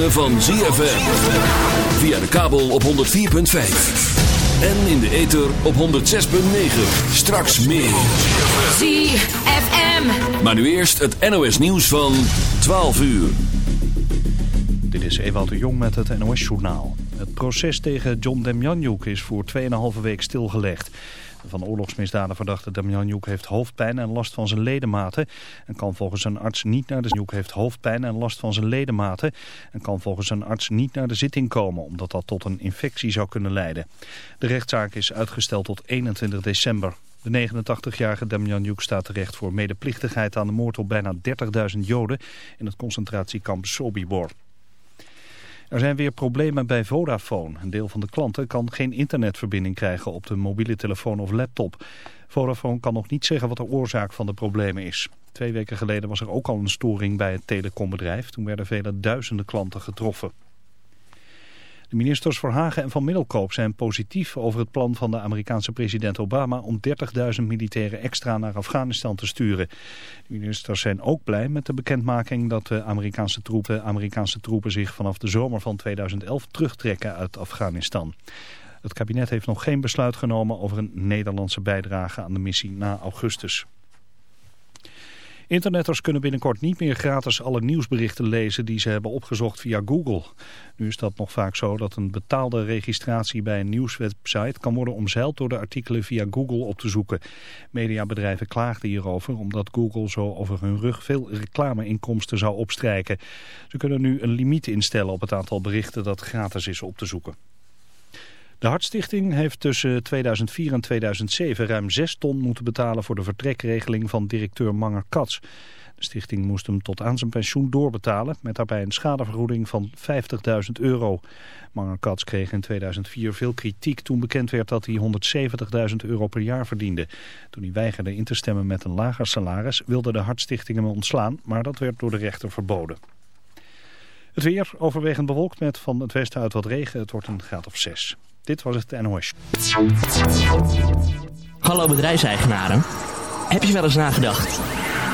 Ritme van ZFM. Via de kabel op 104.5. En in de ether op 106.9. Straks meer. ZFM. Maar nu eerst het NOS nieuws van 12 uur. Dit is Ewald de Jong met het NOS-journaal. Het proces tegen John Demjanjuk is voor 2,5 week stilgelegd. Van oorlogsmisdaden verdachte Demjanjuk heeft hoofdpijn en last van zijn ledematen... en kan volgens een arts niet naar de Demjanjuk heeft hoofdpijn en last van zijn ledematen... en kan volgens een arts niet naar de zitting komen... omdat dat tot een infectie zou kunnen leiden. De rechtszaak is uitgesteld tot 21 december. De 89-jarige Demjanjuk staat terecht voor medeplichtigheid aan de moord op bijna 30.000 Joden... in het concentratiekamp Sobibor. Er zijn weer problemen bij Vodafone. Een deel van de klanten kan geen internetverbinding krijgen op de mobiele telefoon of laptop. Vodafone kan nog niet zeggen wat de oorzaak van de problemen is. Twee weken geleden was er ook al een storing bij het telecombedrijf. Toen werden vele duizenden klanten getroffen. De ministers Verhagen en Van Middelkoop zijn positief over het plan van de Amerikaanse president Obama om 30.000 militairen extra naar Afghanistan te sturen. De ministers zijn ook blij met de bekendmaking dat de Amerikaanse troepen, Amerikaanse troepen zich vanaf de zomer van 2011 terugtrekken uit Afghanistan. Het kabinet heeft nog geen besluit genomen over een Nederlandse bijdrage aan de missie na augustus. Internetters kunnen binnenkort niet meer gratis alle nieuwsberichten lezen die ze hebben opgezocht via Google. Nu is dat nog vaak zo dat een betaalde registratie bij een nieuwswebsite kan worden omzeild door de artikelen via Google op te zoeken. Mediabedrijven klaagden hierover omdat Google zo over hun rug veel reclameinkomsten zou opstrijken. Ze kunnen nu een limiet instellen op het aantal berichten dat gratis is op te zoeken. De Hartstichting heeft tussen 2004 en 2007 ruim 6 ton moeten betalen voor de vertrekregeling van directeur Manger Kats. De stichting moest hem tot aan zijn pensioen doorbetalen met daarbij een schadevergoeding van 50.000 euro. Manger Kats kreeg in 2004 veel kritiek toen bekend werd dat hij 170.000 euro per jaar verdiende. Toen hij weigerde in te stemmen met een lager salaris wilde de Hartstichting hem ontslaan, maar dat werd door de rechter verboden. Het weer overwegend bewolkt met van het westen uit wat regen. Het wordt een graad of 6. Dit was het NOS. Hallo bedrijfseigenaren. Heb je wel eens nagedacht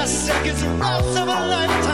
Our seconds of a lifetime.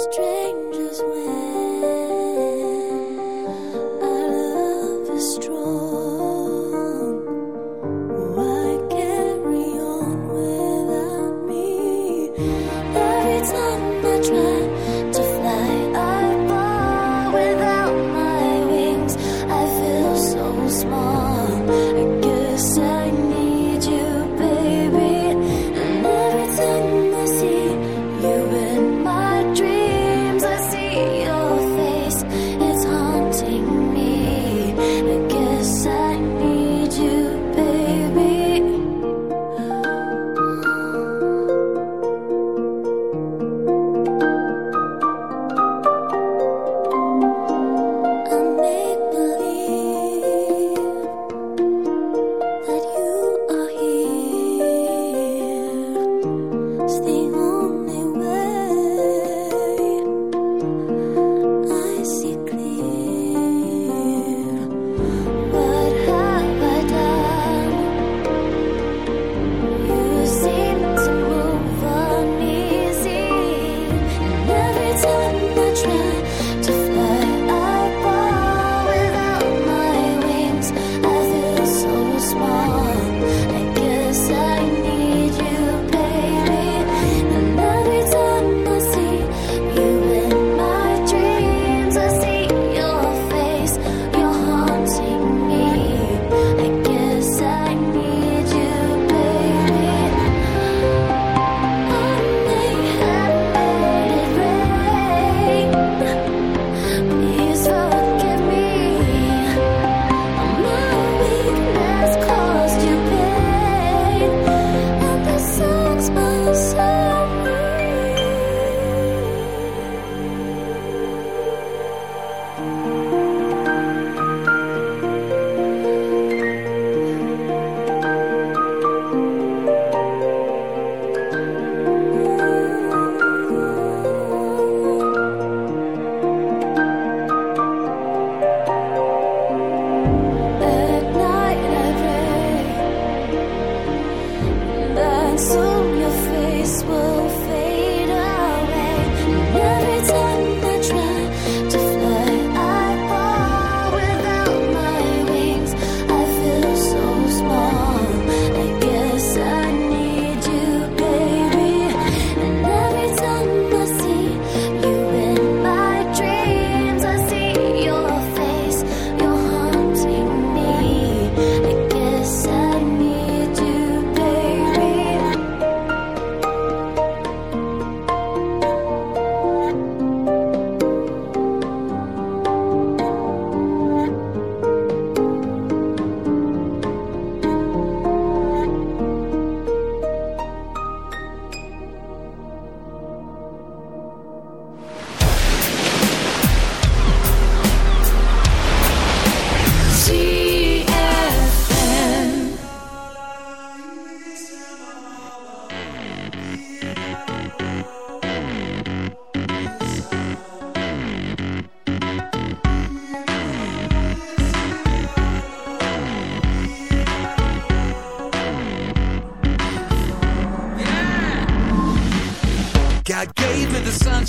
My dream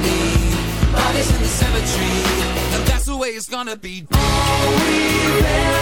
me. Bodies in the cemetery, and that's the way it's gonna be. All we've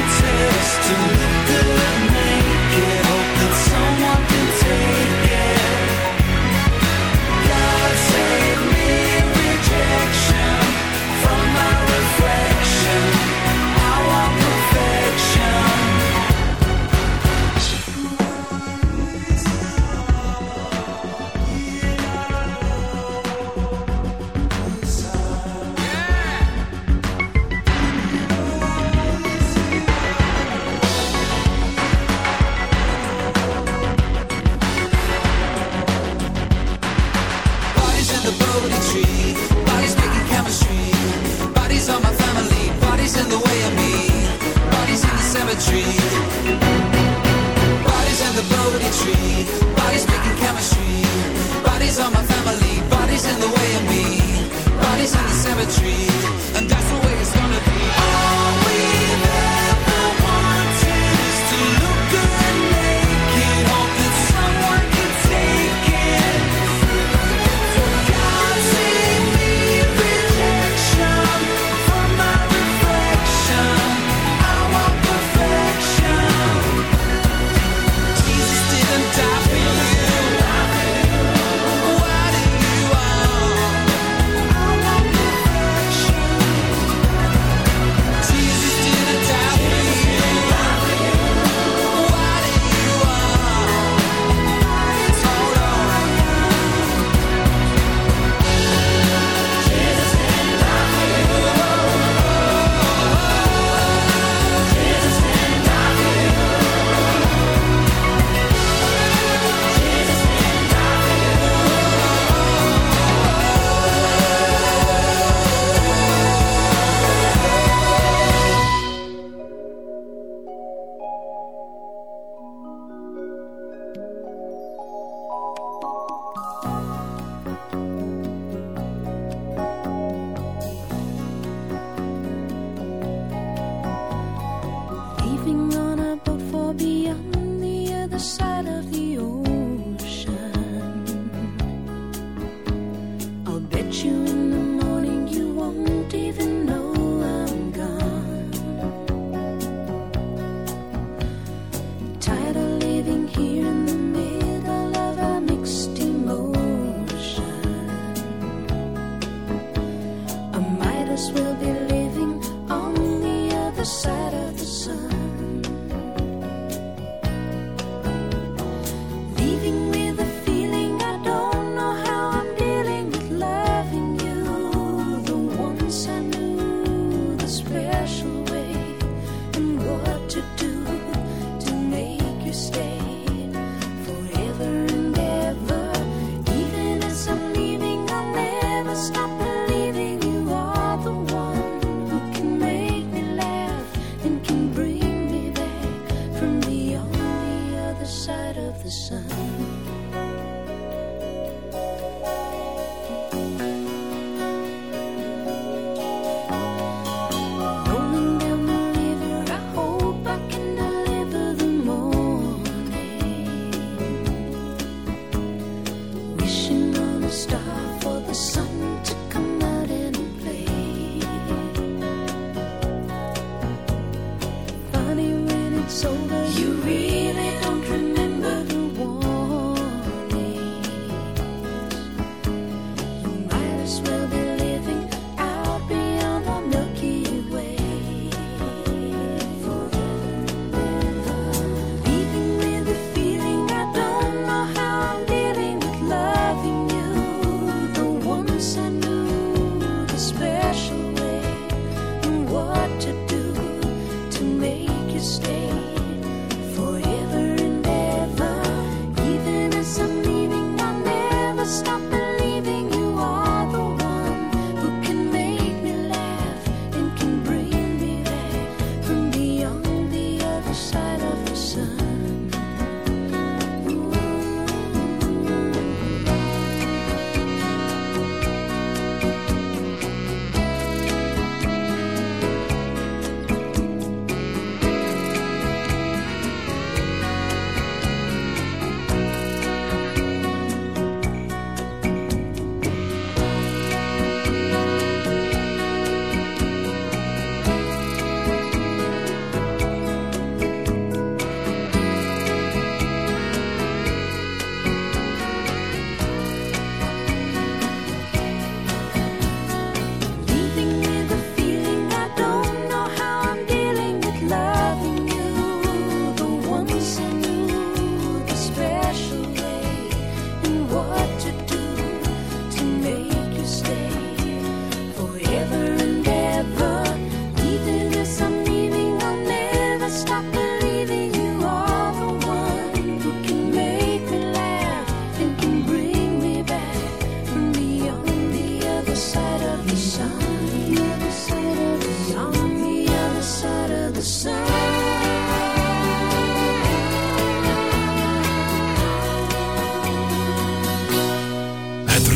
is to look good naked. Hope that someone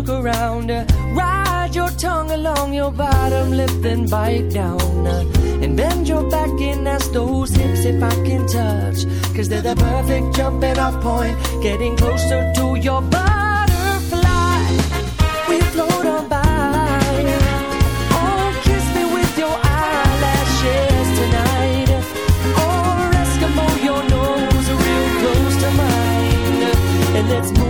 Look around. Ride your tongue along your bottom lip, then bite down. And bend your back and ask those hips if I can touch. Cause they're the perfect jumping off point, getting closer to your butterfly. We float on by. Oh, kiss me with your eyelashes tonight. Eskimo, your nose real close to mine. And let's move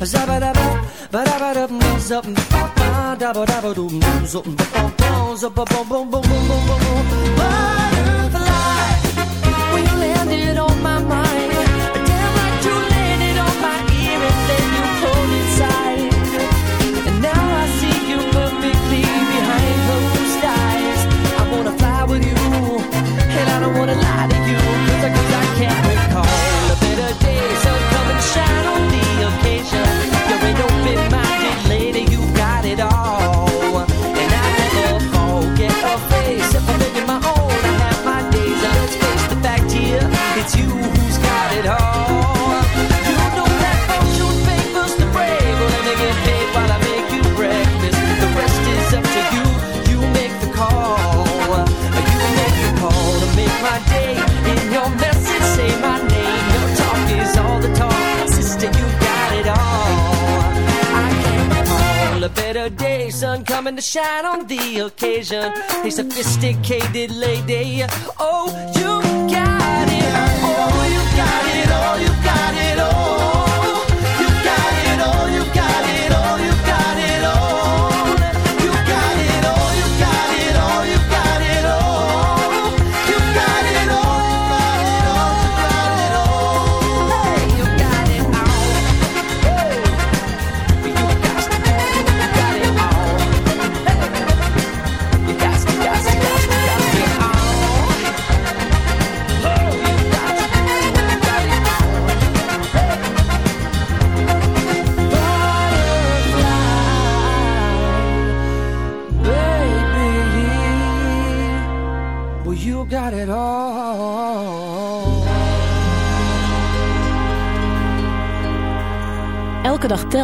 Zabba-da-ba, ba da dum da ba ba dabba da dum da ba ba ba, da ba ba ba ba ba ba ba.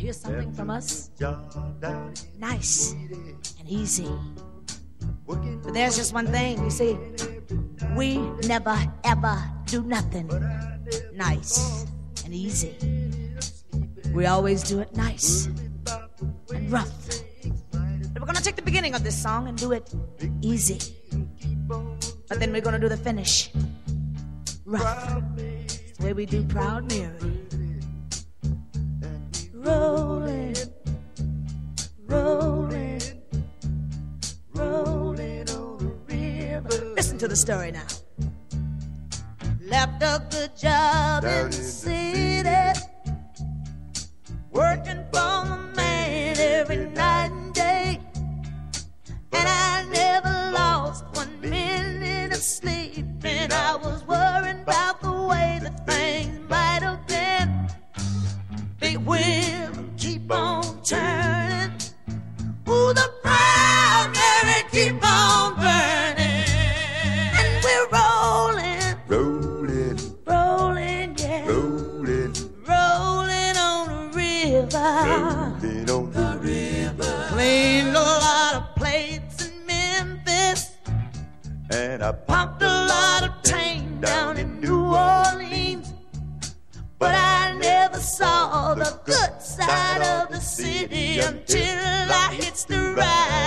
hear something from us nice and easy. But there's just one thing, you see, we never ever do nothing nice and easy. We always do it nice and rough. We're gonna take the beginning of this song and do it easy. But then we're gonna do the finish rough. The way we do Proud Mary. Rolling, rolling, rolling on the river. Listen to the story now. Left a good job in the city, working for the man every night and day. And I never lost one minute of sleep. And I was worried about the way that things might have been. Wheel keep on turning. Ooh, the proud Mary keep on burning. And we're rolling, Rolling, rolling, yeah. rolling, Rolling on the river. rolling on the river. Cleaned a lot of plates in Memphis. And I Pumped a lot of tang city until I hits the ride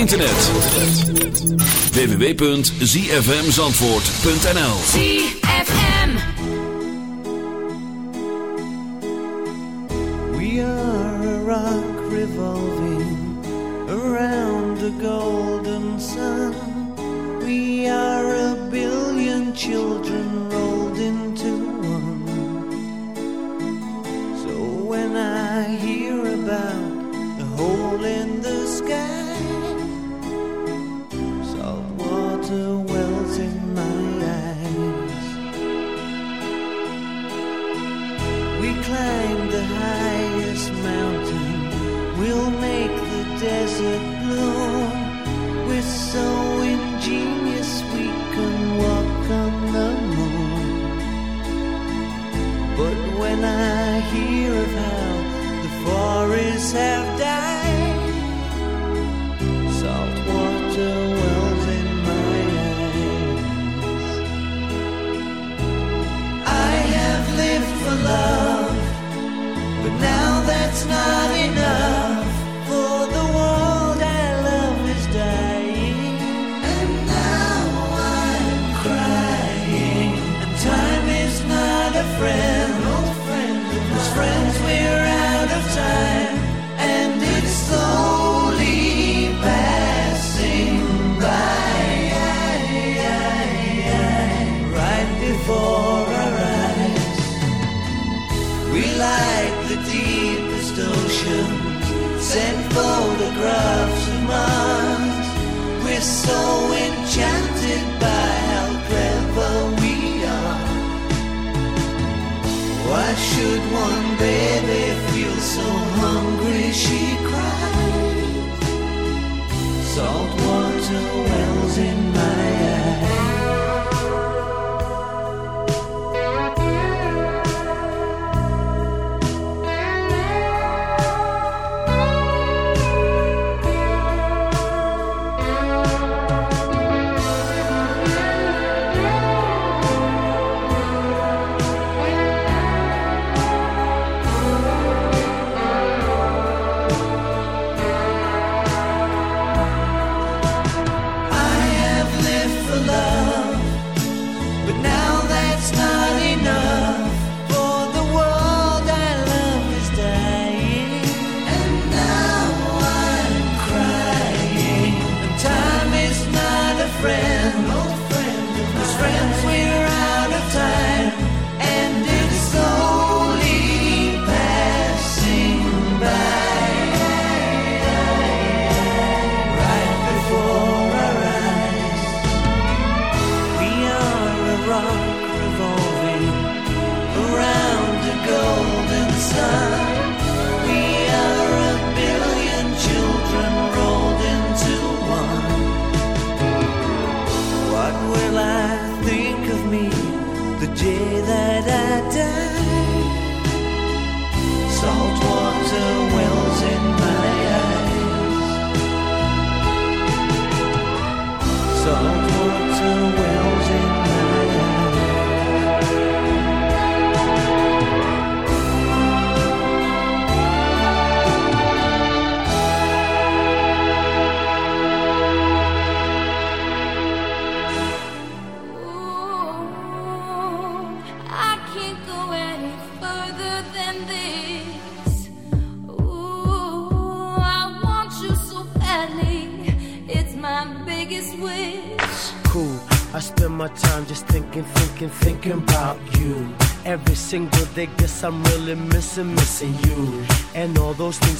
internet. www.zfmzandvoort.nl ZFM We are a rock revolving around the golden sun. We are a billion children rolled into one. So when I hear about the hole in the sky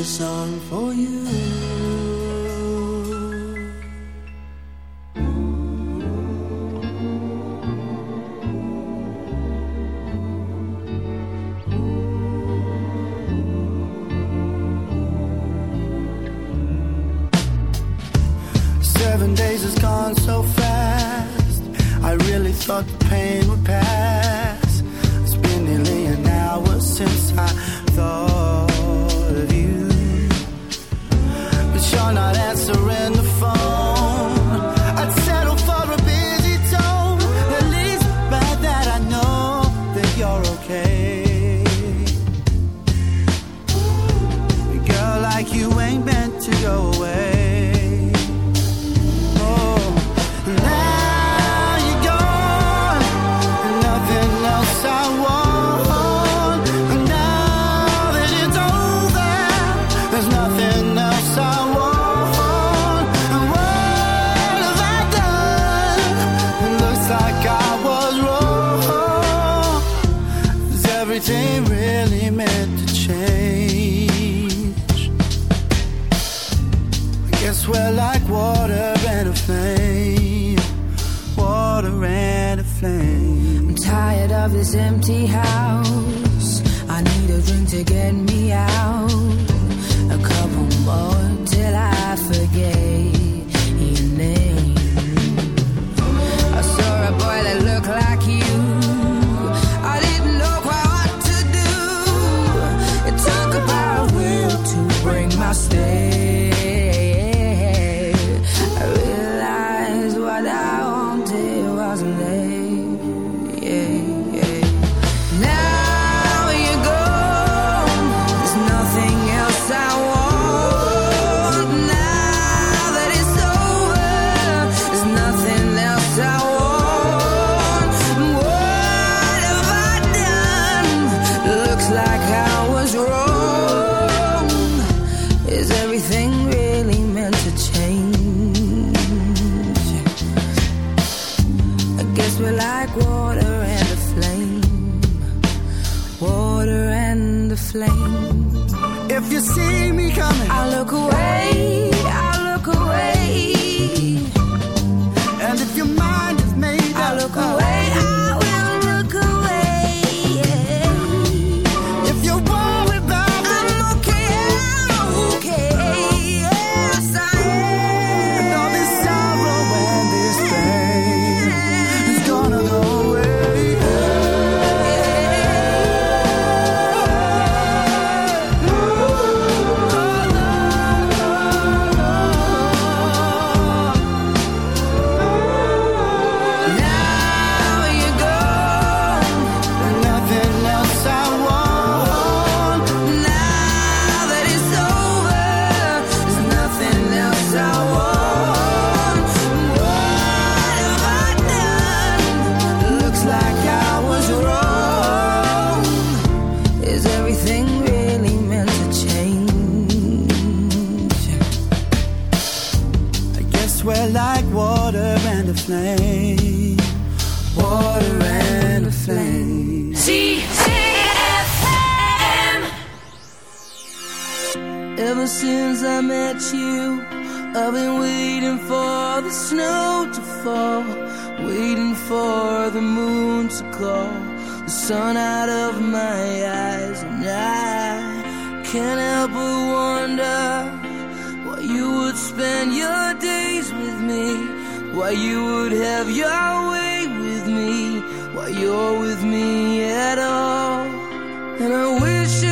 This song for you. swear like water and a flame. Water and a flame. C-C-F-M. Ever since I met you, I've been waiting for the snow to fall, waiting for the moon to call, the sun out of my eyes, and I can't help but wonder you would spend your days with me, why you would have your way with me, why you're with me at all. And I wish